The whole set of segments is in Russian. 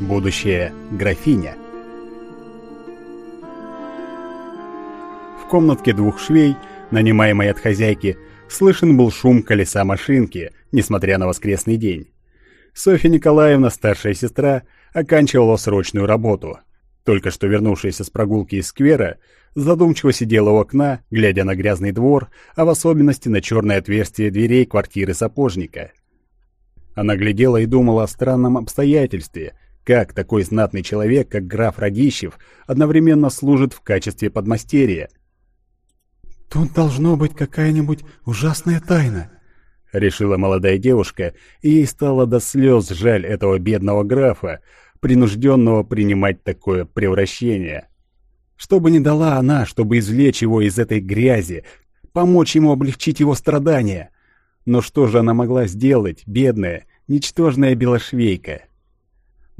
будущая графиня. В комнатке двух швей, нанимаемой от хозяйки, слышен был шум колеса машинки, несмотря на воскресный день. Софья Николаевна, старшая сестра, оканчивала срочную работу. Только что вернувшаяся с прогулки из сквера, задумчиво сидела у окна, глядя на грязный двор, а в особенности на черное отверстие дверей квартиры сапожника. Она глядела и думала о странном обстоятельстве, как такой знатный человек, как граф Радищев, одновременно служит в качестве подмастерья. «Тут должно быть какая-нибудь ужасная тайна», — решила молодая девушка, и ей стало до слез жаль этого бедного графа, принужденного принимать такое превращение. Что бы ни дала она, чтобы извлечь его из этой грязи, помочь ему облегчить его страдания. Но что же она могла сделать, бедная, ничтожная белошвейка?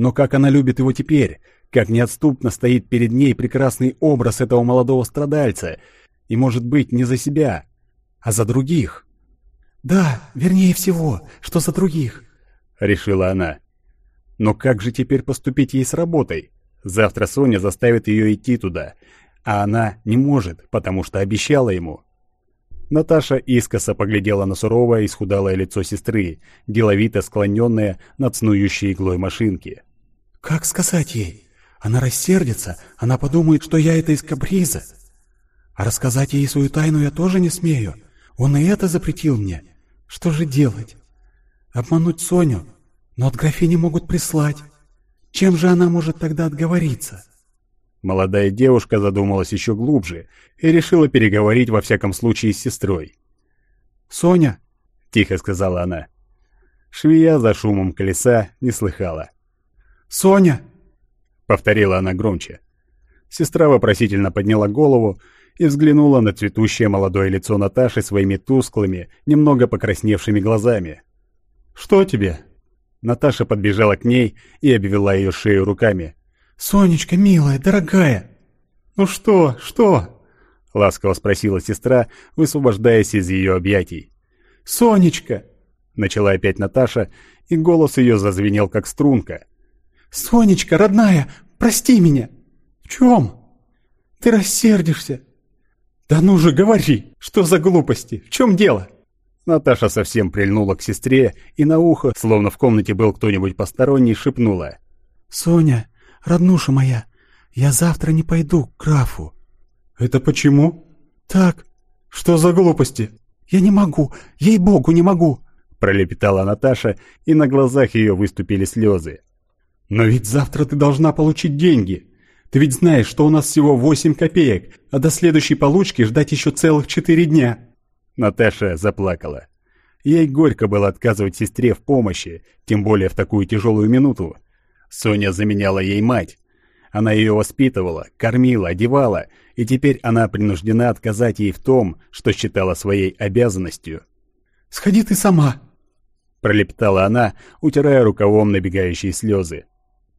Но как она любит его теперь, как неотступно стоит перед ней прекрасный образ этого молодого страдальца, и, может быть, не за себя, а за других. «Да, вернее всего, что за других», — решила она. Но как же теперь поступить ей с работой? Завтра Соня заставит ее идти туда, а она не может, потому что обещала ему. Наташа искоса поглядела на суровое исхудалое лицо сестры, деловито склоненное над снующей иглой машинки. Как сказать ей? Она рассердится, она подумает, что я это из каприза. А рассказать ей свою тайну я тоже не смею. Он и это запретил мне. Что же делать? Обмануть Соню? Но от графини могут прислать. Чем же она может тогда отговориться? Молодая девушка задумалась еще глубже и решила переговорить во всяком случае с сестрой. «Соня!» — тихо сказала она. Швея за шумом колеса не слыхала. «Соня!» — повторила она громче. Сестра вопросительно подняла голову и взглянула на цветущее молодое лицо Наташи своими тусклыми, немного покрасневшими глазами. «Что тебе?» Наташа подбежала к ней и обвела ее шею руками. «Сонечка, милая, дорогая!» «Ну что, что?» — ласково спросила сестра, высвобождаясь из ее объятий. «Сонечка!» — начала опять Наташа, и голос ее зазвенел, как струнка. «Сонечка, родная, прости меня!» «В чем?» «Ты рассердишься!» «Да ну же, говори! Что за глупости? В чем дело?» Наташа совсем прильнула к сестре и на ухо, словно в комнате был кто-нибудь посторонний, шепнула. «Соня, роднуша моя, я завтра не пойду к графу». «Это почему?» «Так». «Что за глупости?» «Я не могу, ей-богу, не могу!» Пролепетала Наташа, и на глазах ее выступили слезы. «Но ведь завтра ты должна получить деньги. Ты ведь знаешь, что у нас всего восемь копеек, а до следующей получки ждать еще целых четыре дня». Наташа заплакала. Ей горько было отказывать сестре в помощи, тем более в такую тяжелую минуту. Соня заменяла ей мать. Она ее воспитывала, кормила, одевала, и теперь она принуждена отказать ей в том, что считала своей обязанностью. «Сходи ты сама!» Пролептала она, утирая рукавом набегающие слезы.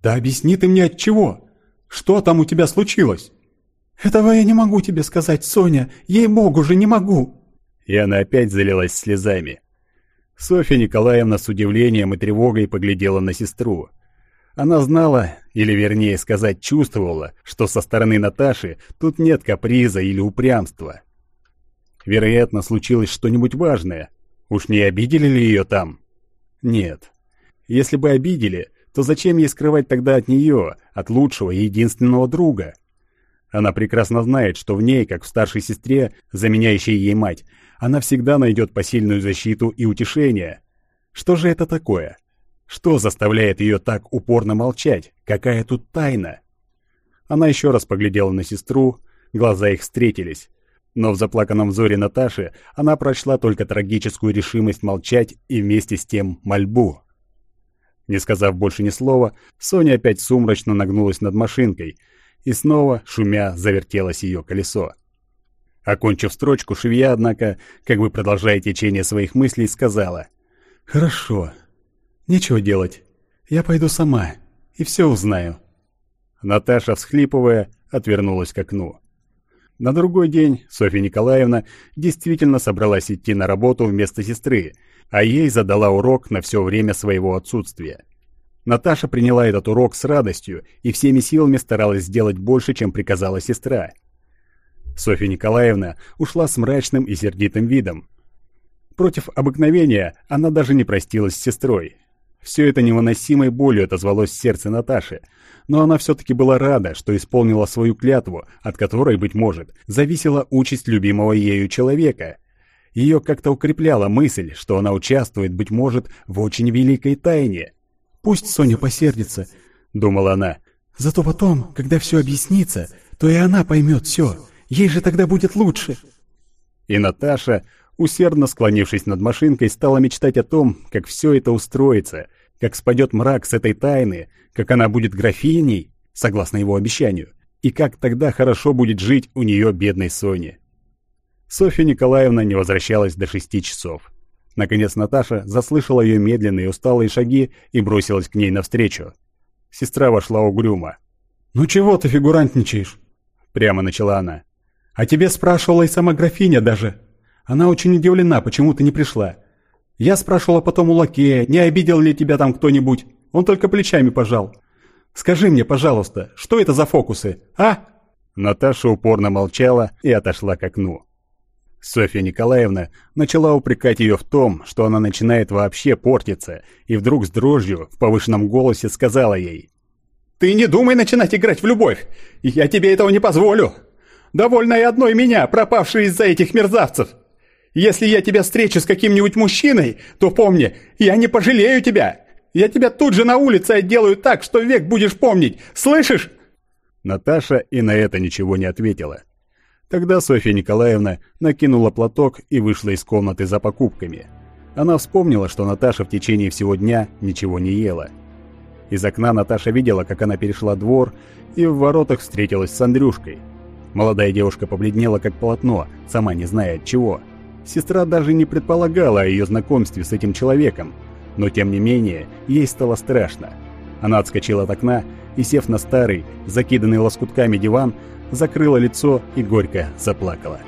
«Да объясни ты мне от чего? Что там у тебя случилось?» «Этого я не могу тебе сказать, Соня, ей-богу же не могу!» И она опять залилась слезами. Софья Николаевна с удивлением и тревогой поглядела на сестру. Она знала, или вернее сказать чувствовала, что со стороны Наташи тут нет каприза или упрямства. Вероятно, случилось что-нибудь важное. Уж не обидели ли ее там? Нет. Если бы обидели, то зачем ей скрывать тогда от нее, от лучшего и единственного друга? Она прекрасно знает, что в ней, как в старшей сестре, заменяющей ей мать, она всегда найдет посильную защиту и утешение. Что же это такое? Что заставляет ее так упорно молчать? Какая тут тайна? Она еще раз поглядела на сестру, глаза их встретились. Но в заплаканном взоре Наташи она прочла только трагическую решимость молчать и вместе с тем мольбу. Не сказав больше ни слова, Соня опять сумрачно нагнулась над машинкой, и снова, шумя, завертелось ее колесо. Окончив строчку, швея, однако, как бы продолжая течение своих мыслей, сказала «Хорошо, нечего делать, я пойду сама и все узнаю». Наташа, всхлипывая, отвернулась к окну. На другой день Софья Николаевна действительно собралась идти на работу вместо сестры, а ей задала урок на все время своего отсутствия. Наташа приняла этот урок с радостью и всеми силами старалась сделать больше, чем приказала сестра. Софья Николаевна ушла с мрачным и сердитым видом. Против обыкновения она даже не простилась с сестрой. Все это невыносимой болью отозвалось в сердце Наташи, но она все-таки была рада, что исполнила свою клятву, от которой, быть может, зависела участь любимого ею человека. Ее как-то укрепляла мысль, что она участвует, быть может, в очень великой тайне. «Пусть Соня посердится», — думала она. «Зато потом, когда все объяснится, то и она поймет все. Ей же тогда будет лучше». И Наташа, усердно склонившись над машинкой, стала мечтать о том, как все это устроится, как спадет мрак с этой тайны, как она будет графиней, согласно его обещанию, и как тогда хорошо будет жить у нее бедной Соне. Софья Николаевна не возвращалась до шести часов. Наконец Наташа заслышала ее медленные усталые шаги и бросилась к ней навстречу. Сестра вошла угрюмо. «Ну чего ты фигурантничаешь?» Прямо начала она. «А тебе спрашивала и сама графиня даже. Она очень удивлена, почему ты не пришла. Я спрашивала потом у лакея, не обидел ли тебя там кто-нибудь. Он только плечами пожал. Скажи мне, пожалуйста, что это за фокусы, а?» Наташа упорно молчала и отошла к окну. Софья Николаевна начала упрекать ее в том, что она начинает вообще портиться, и вдруг с дрожью в повышенном голосе сказала ей. «Ты не думай начинать играть в любовь! Я тебе этого не позволю! Довольно и одной меня, пропавшей из-за этих мерзавцев! Если я тебя встречу с каким-нибудь мужчиной, то помни, я не пожалею тебя! Я тебя тут же на улице отделаю так, что век будешь помнить! Слышишь?» Наташа и на это ничего не ответила. Тогда Софья Николаевна накинула платок и вышла из комнаты за покупками. Она вспомнила, что Наташа в течение всего дня ничего не ела. Из окна Наташа видела, как она перешла двор и в воротах встретилась с Андрюшкой. Молодая девушка побледнела, как полотно, сама не зная от чего. Сестра даже не предполагала о ее знакомстве с этим человеком, но тем не менее ей стало страшно. Она отскочила от окна и, сев на старый, закиданный лоскутками диван, закрыла лицо и горько заплакала.